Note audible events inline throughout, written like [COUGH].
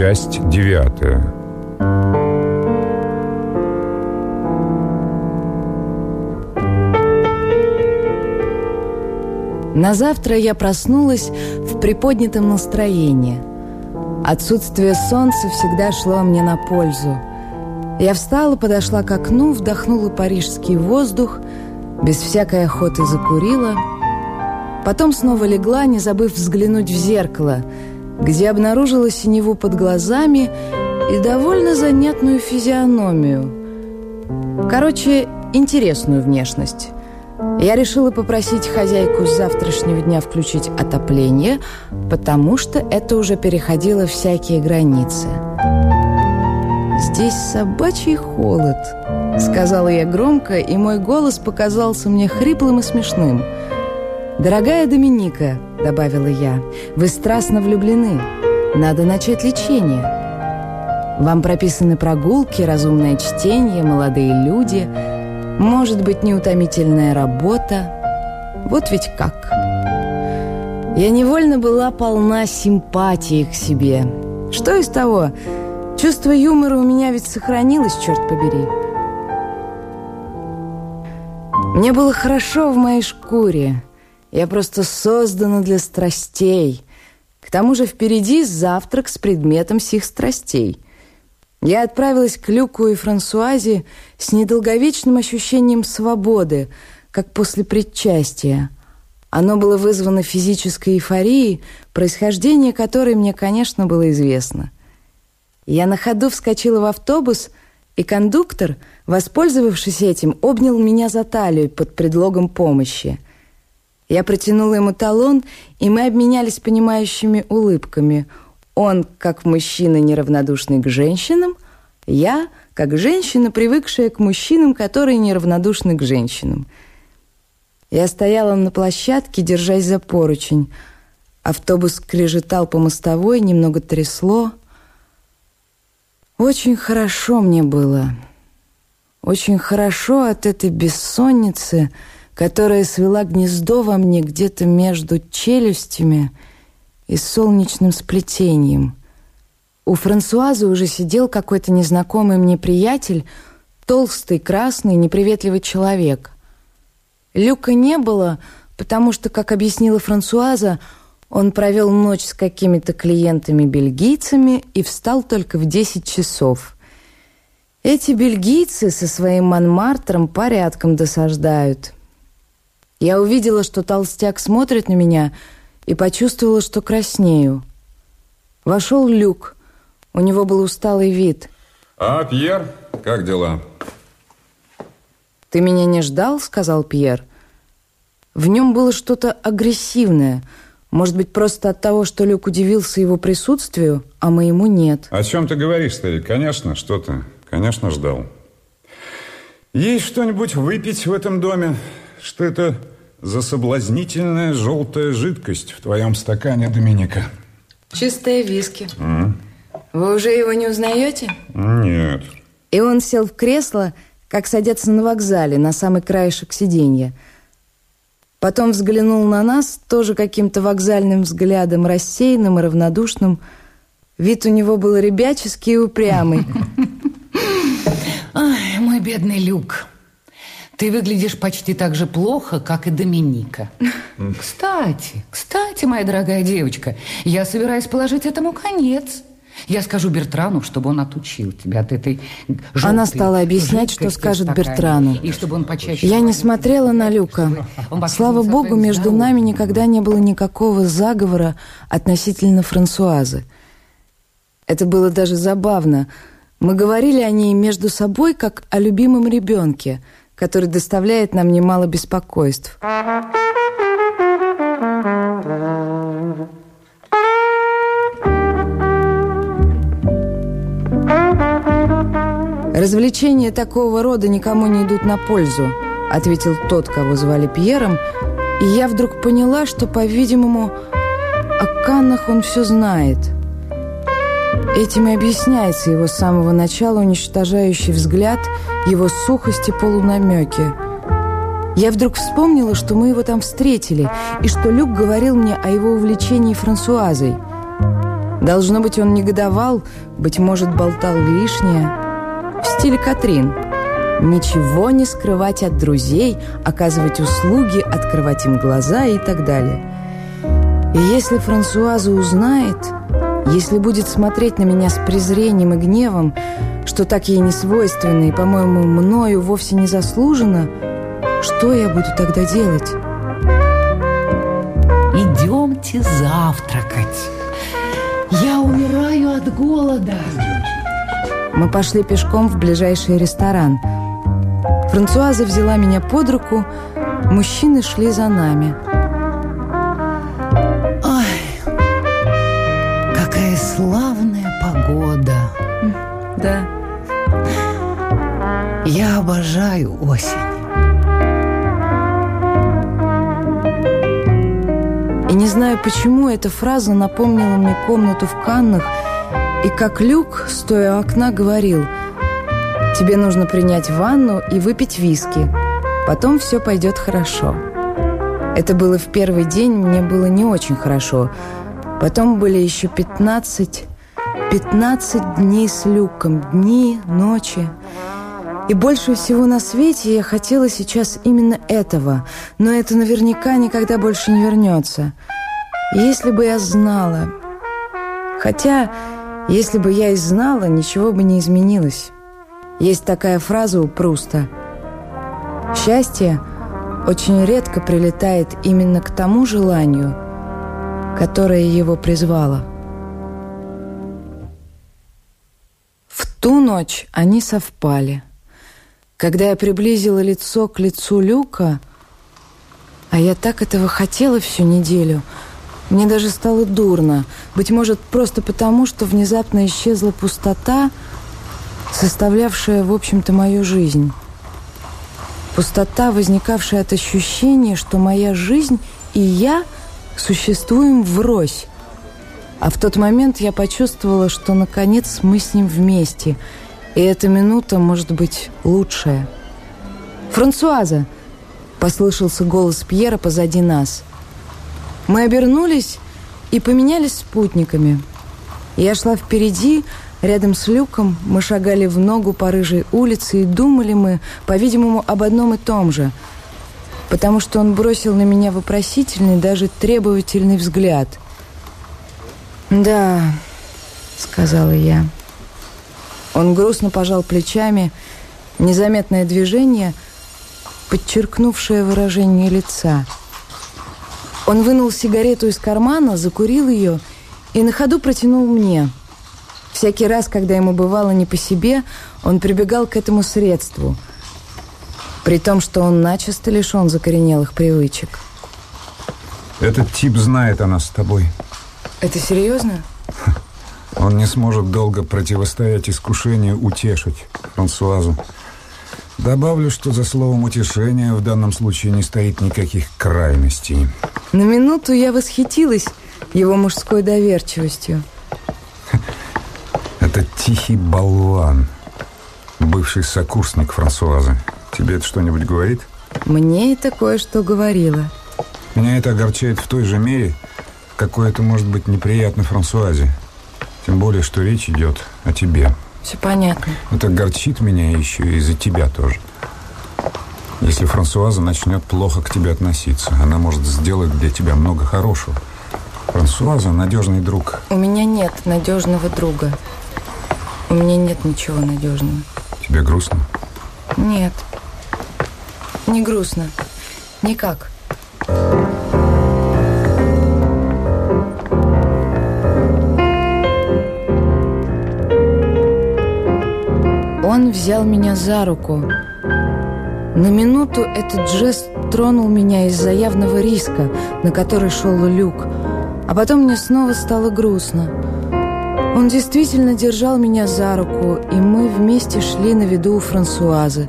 Часть девятая. На завтра я проснулась в приподнятом настроении. Отсутствие солнца всегда шло мне на пользу. Я встала, подошла к окну, вдохнула парижский воздух, без всякой охоты закурила. Потом снова легла, не забыв взглянуть в зеркало, где обнаружила синеву под глазами и довольно занятную физиономию. Короче, интересную внешность. Я решила попросить хозяйку с завтрашнего дня включить отопление, потому что это уже переходило всякие границы. «Здесь собачий холод», — сказала я громко, и мой голос показался мне хриплым и смешным. «Дорогая Доминика», — добавила я, — «вы страстно влюблены. Надо начать лечение. Вам прописаны прогулки, разумное чтение, молодые люди — может быть, неутомительная работа. Вот ведь как. Я невольно была полна симпатии к себе. Что из того? Чувство юмора у меня ведь сохранилось, черт побери. Мне было хорошо в моей шкуре. Я просто создана для страстей. К тому же впереди завтрак с предметом сих страстей – я отправилась к Люку и Франсуазе с недолговечным ощущением свободы, как после предчастия. Оно было вызвано физической эйфорией, происхождение которой мне, конечно, было известно. Я на ходу вскочила в автобус, и кондуктор, воспользовавшись этим, обнял меня за талию под предлогом помощи. Я протянула ему талон, и мы обменялись понимающими улыбками – он, как мужчина, неравнодушный к женщинам, я, как женщина, привыкшая к мужчинам, которые неравнодушны к женщинам. Я стояла на площадке, держась за поручень. Автобус крежетал по мостовой, немного трясло. Очень хорошо мне было. Очень хорошо от этой бессонницы, которая свела гнездо во мне где-то между челюстями — и солнечным сплетением. У Франсуазы уже сидел какой-то незнакомый мне приятель, толстый, красный, неприветливый человек. Люка не было, потому что, как объяснила Франсуаза, он провел ночь с какими-то клиентами-бельгийцами и встал только в 10 часов. Эти бельгийцы со своим Монмартром порядком досаждают. Я увидела, что толстяк смотрит на меня — и почувствовала, что краснею. Вошел Люк. У него был усталый вид. А, Пьер, как дела? «Ты меня не ждал?» — сказал Пьер. В нем было что-то агрессивное. Может быть, просто от того, что Люк удивился его присутствию, а моему нет. О чем ты говоришь, старик? Конечно, что-то. Конечно, ждал. Есть что-нибудь выпить в этом доме? Что это за соблазнительная желтая жидкость в твоем стакане, Доминика? Чистые виски. Mm. Вы уже его не узнаете? Нет. И он сел в кресло, как садятся на вокзале, на самый краешек сиденья. Потом взглянул на нас, тоже каким-то вокзальным взглядом, рассеянным и равнодушным. Вид у него был ребяческий и упрямый. [LAUGHS] Ай, мой бедный Люк. Ты выглядишь почти так же плохо, как и Доминика. [LAUGHS] Кстати, кстати, моя дорогая девочка, я собираюсь положить этому конец. Я скажу Бертрану, чтобы он отучил тебя от этой Она стала объяснять, что скажет Бертрану. И чтобы он почаще... Я не смотрела на Люка. Слава богу, между нами никогда не было никакого заговора относительно Франсуазы. Это было даже забавно. Мы говорили о ней между собой, как о любимом ребенке – который доставляет нам немало беспокойств. «Развлечения такого рода никому не идут на пользу», ответил тот, кого звали Пьером, и я вдруг поняла, что, по-видимому, о Каннах он все знает – Этим и объясняется его с самого начала уничтожающий взгляд, его сухость и полунамеки. Я вдруг вспомнила, что мы его там встретили, и что Люк говорил мне о его увлечении Франсуазой. Должно быть, он негодовал, быть может, болтал лишнее. В стиле Катрин. Ничего не скрывать от друзей, оказывать услуги, открывать им глаза и так далее. И если Франсуаза узнает, если будет смотреть на меня с презрением и гневом, что так ей не свойственно и, по-моему, мною вовсе не заслужено, что я буду тогда делать? Идемте завтракать. Я умираю от голода. Мы пошли пешком в ближайший ресторан. Франсуаза взяла меня под руку, мужчины шли за нами. Не знаю, почему эта фраза напомнила мне комнату в Каннах, и как Люк, стоя у окна, говорил «Тебе нужно принять ванну и выпить виски, потом все пойдет хорошо». Это было в первый день, мне было не очень хорошо. Потом были еще 15, 15 дней с Люком, дни, ночи. И больше всего на свете я хотела сейчас именно этого, но это наверняка никогда больше не вернется. Если бы я знала... Хотя, если бы я и знала, ничего бы не изменилось. Есть такая фраза у Пруста. «Счастье очень редко прилетает именно к тому желанию, которое его призвало». В ту ночь они совпали – когда я приблизила лицо к лицу Люка, а я так этого хотела всю неделю, мне даже стало дурно. Быть может, просто потому, что внезапно исчезла пустота, составлявшая, в общем-то, мою жизнь. Пустота, возникавшая от ощущения, что моя жизнь и я существуем врозь. А в тот момент я почувствовала, что, наконец, мы с ним вместе – и эта минута может быть лучшая. «Франсуаза!» – послышался голос Пьера позади нас. Мы обернулись и поменялись спутниками. Я шла впереди, рядом с люком, мы шагали в ногу по рыжей улице и думали мы, по-видимому, об одном и том же, потому что он бросил на меня вопросительный, даже требовательный взгляд. «Да», — сказала я, — он грустно пожал плечами, незаметное движение, подчеркнувшее выражение лица. Он вынул сигарету из кармана, закурил ее и на ходу протянул мне. Всякий раз, когда ему бывало не по себе, он прибегал к этому средству, при том, что он начисто лишен закоренелых привычек. Этот тип знает о нас с тобой. Это серьезно? [LAUGHS] Он не сможет долго противостоять искушению утешить Франсуазу. Добавлю, что за словом «утешение» в данном случае не стоит никаких крайностей. На минуту я восхитилась его мужской доверчивостью. [LAUGHS] Это тихий болван, бывший сокурсник Франсуазы. Тебе это что-нибудь говорит? Мне это кое-что говорило. Меня это огорчает в той же мере, какой это может быть неприятно Франсуазе. Тем более, что речь идет о тебе. Все понятно. Это горчит меня еще и за тебя тоже. Если Франсуаза начнет плохо к тебе относиться, она может сделать для тебя много хорошего. Франсуаза – надежный друг. У меня нет надежного друга. У меня нет ничего надежного. Тебе грустно? Нет. Не грустно. Никак. Он взял меня за руку. На минуту этот жест тронул меня из-за явного риска, на который шел Люк. А потом мне снова стало грустно. Он действительно держал меня за руку, и мы вместе шли на виду у Франсуазы.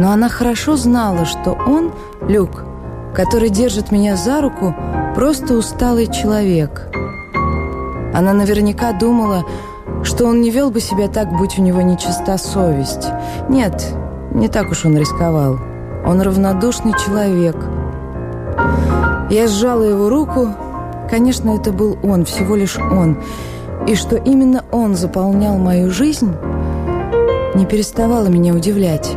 Но она хорошо знала, что он, Люк, который держит меня за руку, просто усталый человек. Она наверняка думала, что он не вел бы себя так, будь у него нечиста совесть. Нет, не так уж он рисковал. Он равнодушный человек. Я сжала его руку, конечно, это был он, всего лишь он, и что именно он заполнял мою жизнь, не переставало меня удивлять.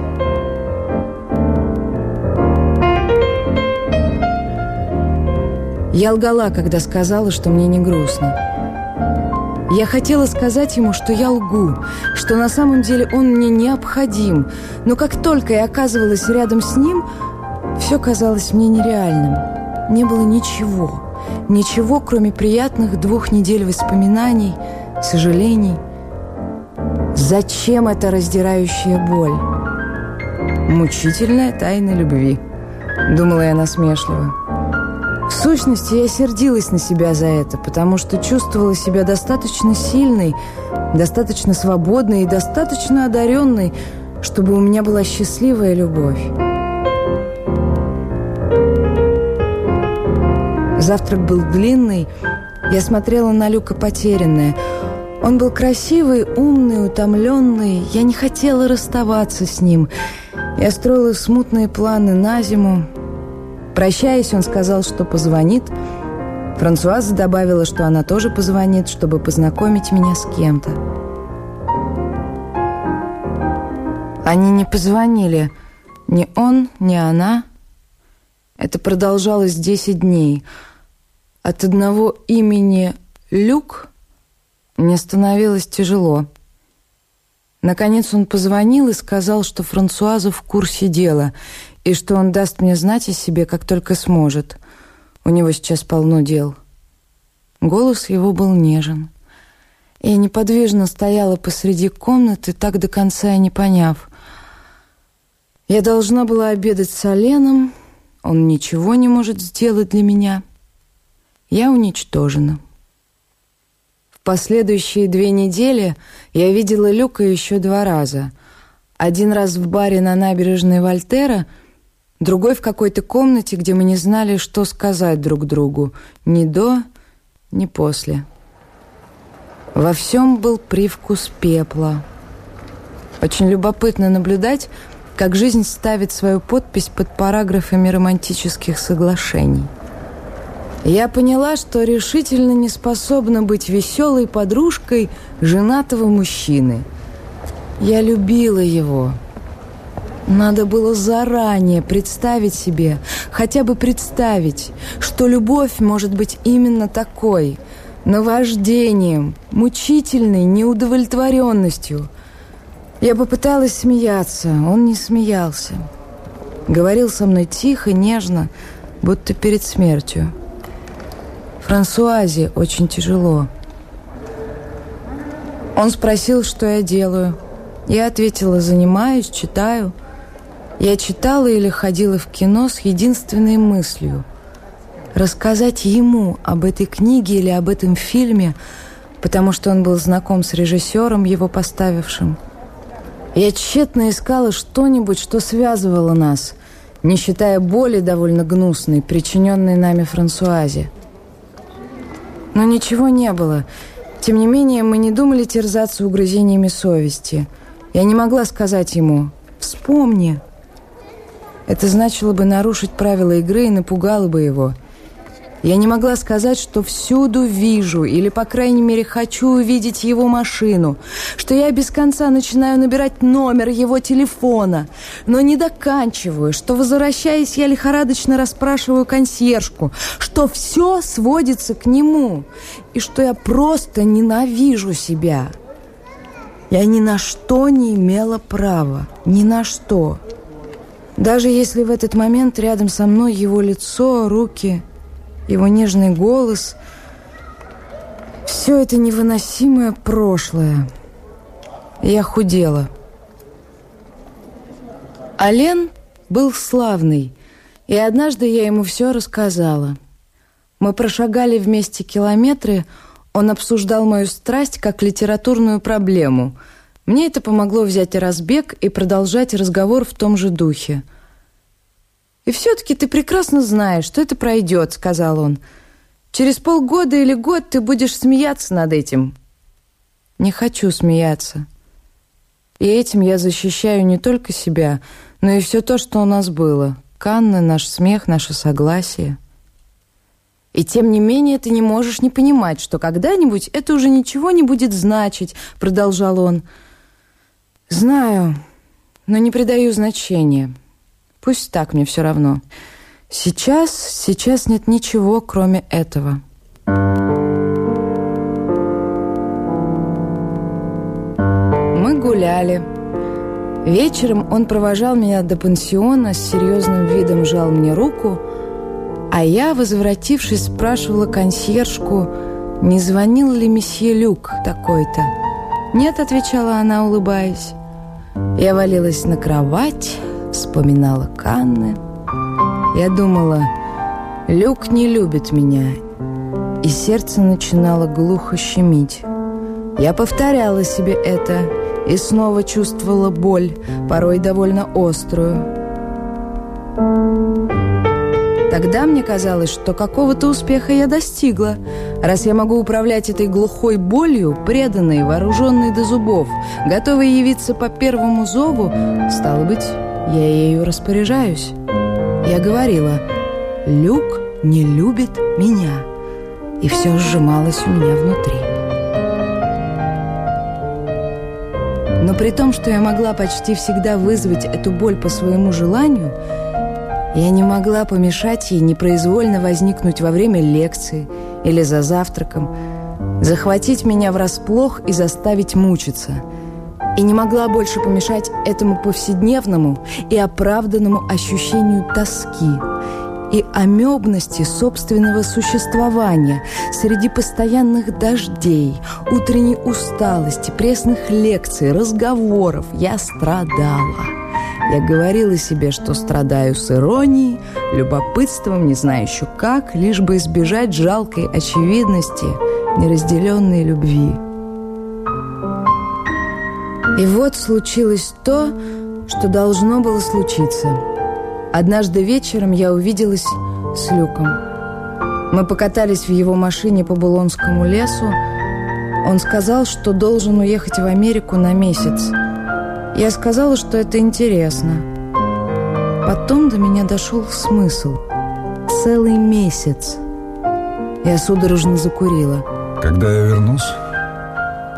Я лгала, когда сказала, что мне не грустно. Я хотела сказать ему, что я лгу, что на самом деле он мне необходим, но как только я оказывалась рядом с ним, все казалось мне нереальным. Не было ничего, ничего, кроме приятных двух недель воспоминаний, сожалений. Зачем эта раздирающая боль? Мучительная тайна любви, думала я насмешливо. В сущности, я сердилась на себя за это, потому что чувствовала себя достаточно сильной, достаточно свободной и достаточно одаренной, чтобы у меня была счастливая любовь. Завтрак был длинный. Я смотрела на Люка потерянная. Он был красивый, умный, утомленный. Я не хотела расставаться с ним. Я строила смутные планы на зиму, Прощаясь, он сказал, что позвонит. Франсуаза добавила, что она тоже позвонит, чтобы познакомить меня с кем-то. Они не позвонили. Ни он, ни она. Это продолжалось 10 дней. От одного имени Люк мне становилось тяжело. Наконец он позвонил и сказал, что Франсуаза в курсе дела – и что он даст мне знать о себе, как только сможет. У него сейчас полно дел. Голос его был нежен. Я неподвижно стояла посреди комнаты, так до конца и не поняв. Я должна была обедать с Оленом, он ничего не может сделать для меня. Я уничтожена. В последующие две недели я видела Люка еще два раза. Один раз в баре на набережной Вольтера — другой в какой-то комнате, где мы не знали, что сказать друг другу, ни до, ни после. Во всем был привкус пепла. Очень любопытно наблюдать, как жизнь ставит свою подпись под параграфами романтических соглашений. Я поняла, что решительно не способна быть веселой подружкой женатого мужчины. Я любила его – надо было заранее представить себе, хотя бы представить, что любовь может быть именно такой, наваждением, мучительной неудовлетворенностью. Я попыталась смеяться, он не смеялся. Говорил со мной тихо, нежно, будто перед смертью. Франсуазе очень тяжело. Он спросил, что я делаю. Я ответила, занимаюсь, читаю – я читала или ходила в кино с единственной мыслью – рассказать ему об этой книге или об этом фильме, потому что он был знаком с режиссером, его поставившим. Я тщетно искала что-нибудь, что связывало нас, не считая боли довольно гнусной, причиненной нами Франсуазе. Но ничего не было. Тем не менее, мы не думали терзаться угрызениями совести. Я не могла сказать ему «Вспомни, это значило бы нарушить правила игры и напугало бы его. Я не могла сказать, что всюду вижу, или, по крайней мере, хочу увидеть его машину, что я без конца начинаю набирать номер его телефона, но не доканчиваю, что, возвращаясь, я лихорадочно расспрашиваю консьержку, что все сводится к нему, и что я просто ненавижу себя. Я ни на что не имела права, ни на что. Даже если в этот момент рядом со мной его лицо, руки, его нежный голос, все это невыносимое прошлое. Я худела. Ален был славный, и однажды я ему все рассказала. Мы прошагали вместе километры, он обсуждал мою страсть как литературную проблему — мне это помогло взять разбег и продолжать разговор в том же духе. «И все-таки ты прекрасно знаешь, что это пройдет», — сказал он. «Через полгода или год ты будешь смеяться над этим». «Не хочу смеяться». И этим я защищаю не только себя, но и все то, что у нас было. Канны, наш смех, наше согласие. И тем не менее ты не можешь не понимать, что когда-нибудь это уже ничего не будет значить, продолжал он. Знаю, но не придаю значения. Пусть так, мне все равно. Сейчас, сейчас нет ничего, кроме этого. Мы гуляли. Вечером он провожал меня до пансиона, с серьезным видом жал мне руку, а я, возвратившись, спрашивала консьержку, не звонил ли месье Люк такой-то. «Нет», — отвечала она, улыбаясь. Я валилась на кровать, вспоминала Канны. Я думала, Люк не любит меня, и сердце начинало глухо щемить. Я повторяла себе это и снова чувствовала боль, порой довольно острую. Тогда мне казалось, что какого-то успеха я достигла, раз я могу управлять этой глухой болью, преданной, вооруженной до зубов, готовой явиться по первому зову, стало быть, я ею распоряжаюсь. Я говорила, Люк не любит меня, и все сжималось у меня внутри. Но при том, что я могла почти всегда вызвать эту боль по своему желанию – я не могла помешать ей непроизвольно возникнуть во время лекции или за завтраком, захватить меня врасплох и заставить мучиться. И не могла больше помешать этому повседневному и оправданному ощущению тоски и амебности собственного существования среди постоянных дождей, утренней усталости, пресных лекций, разговоров. Я страдала. Я говорила себе, что страдаю с иронией, любопытством, не знаю еще как, лишь бы избежать жалкой очевидности неразделенной любви. И вот случилось то, что должно было случиться. Однажды вечером я увиделась с Люком. Мы покатались в его машине по Булонскому лесу. Он сказал, что должен уехать в Америку на месяц – я сказала, что это интересно. Потом до меня дошел смысл. Целый месяц. Я судорожно закурила. Когда я вернусь,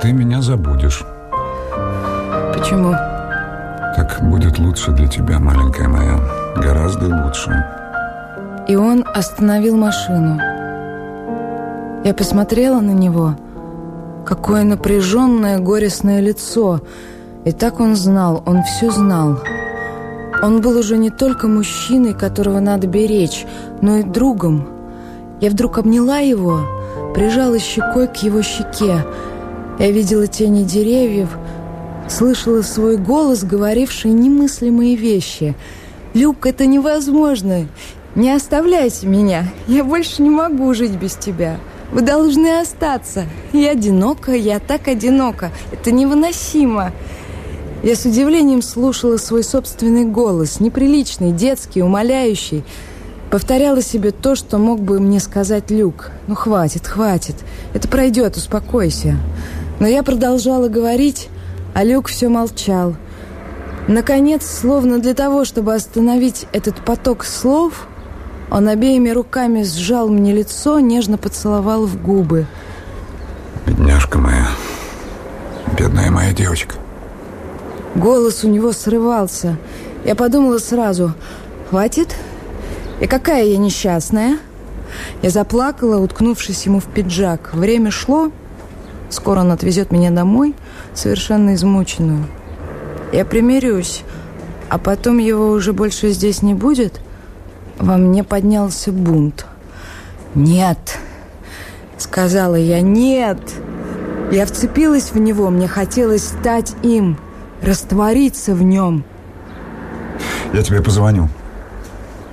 ты меня забудешь. Почему? Так будет лучше для тебя, маленькая моя. Гораздо лучше. И он остановил машину. Я посмотрела на него. Какое напряженное, горестное лицо – и так он знал, он все знал. Он был уже не только мужчиной, которого надо беречь, но и другом. Я вдруг обняла его, прижала щекой к его щеке. Я видела тени деревьев, слышала свой голос, говоривший немыслимые вещи. «Люк, это невозможно! Не оставляйте меня! Я больше не могу жить без тебя!» Вы должны остаться. Я одинока, я так одинока. Это невыносимо. Я с удивлением слушала свой собственный голос, неприличный, детский, умоляющий. Повторяла себе то, что мог бы мне сказать Люк. «Ну, хватит, хватит. Это пройдет, успокойся». Но я продолжала говорить, а Люк все молчал. Наконец, словно для того, чтобы остановить этот поток слов, он обеими руками сжал мне лицо, нежно поцеловал в губы. «Бедняжка моя, бедная моя девочка». Голос у него срывался. Я подумала сразу, хватит? И какая я несчастная? Я заплакала, уткнувшись ему в пиджак. Время шло. Скоро он отвезет меня домой, совершенно измученную. Я примирюсь, а потом его уже больше здесь не будет. Во мне поднялся бунт. «Нет!» — сказала я. «Нет!» Я вцепилась в него, мне хотелось стать им раствориться в нем. Я тебе позвоню.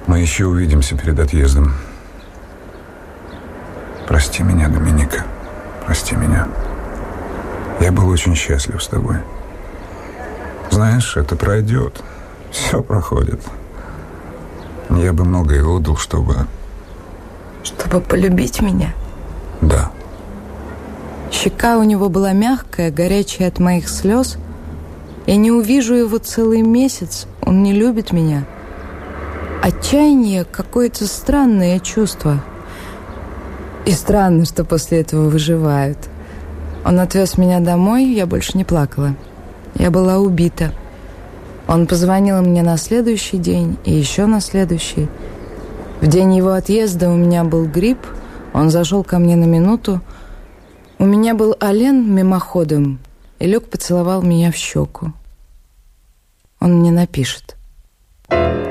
Мы еще увидимся перед отъездом. Прости меня, Доминика. Прости меня. Я был очень счастлив с тобой. Знаешь, это пройдет. Все проходит. Я бы многое отдал, чтобы... Чтобы полюбить меня? Да. Щека у него была мягкая, горячая от моих слез – я не увижу его целый месяц, он не любит меня. Отчаяние – какое-то странное чувство. И странно, что после этого выживают. Он отвез меня домой, я больше не плакала. Я была убита. Он позвонил мне на следующий день и еще на следующий. В день его отъезда у меня был грипп. Он зашел ко мне на минуту. У меня был Ален мимоходом, и Люк поцеловал меня в щеку. Он мне напишет. Thank you.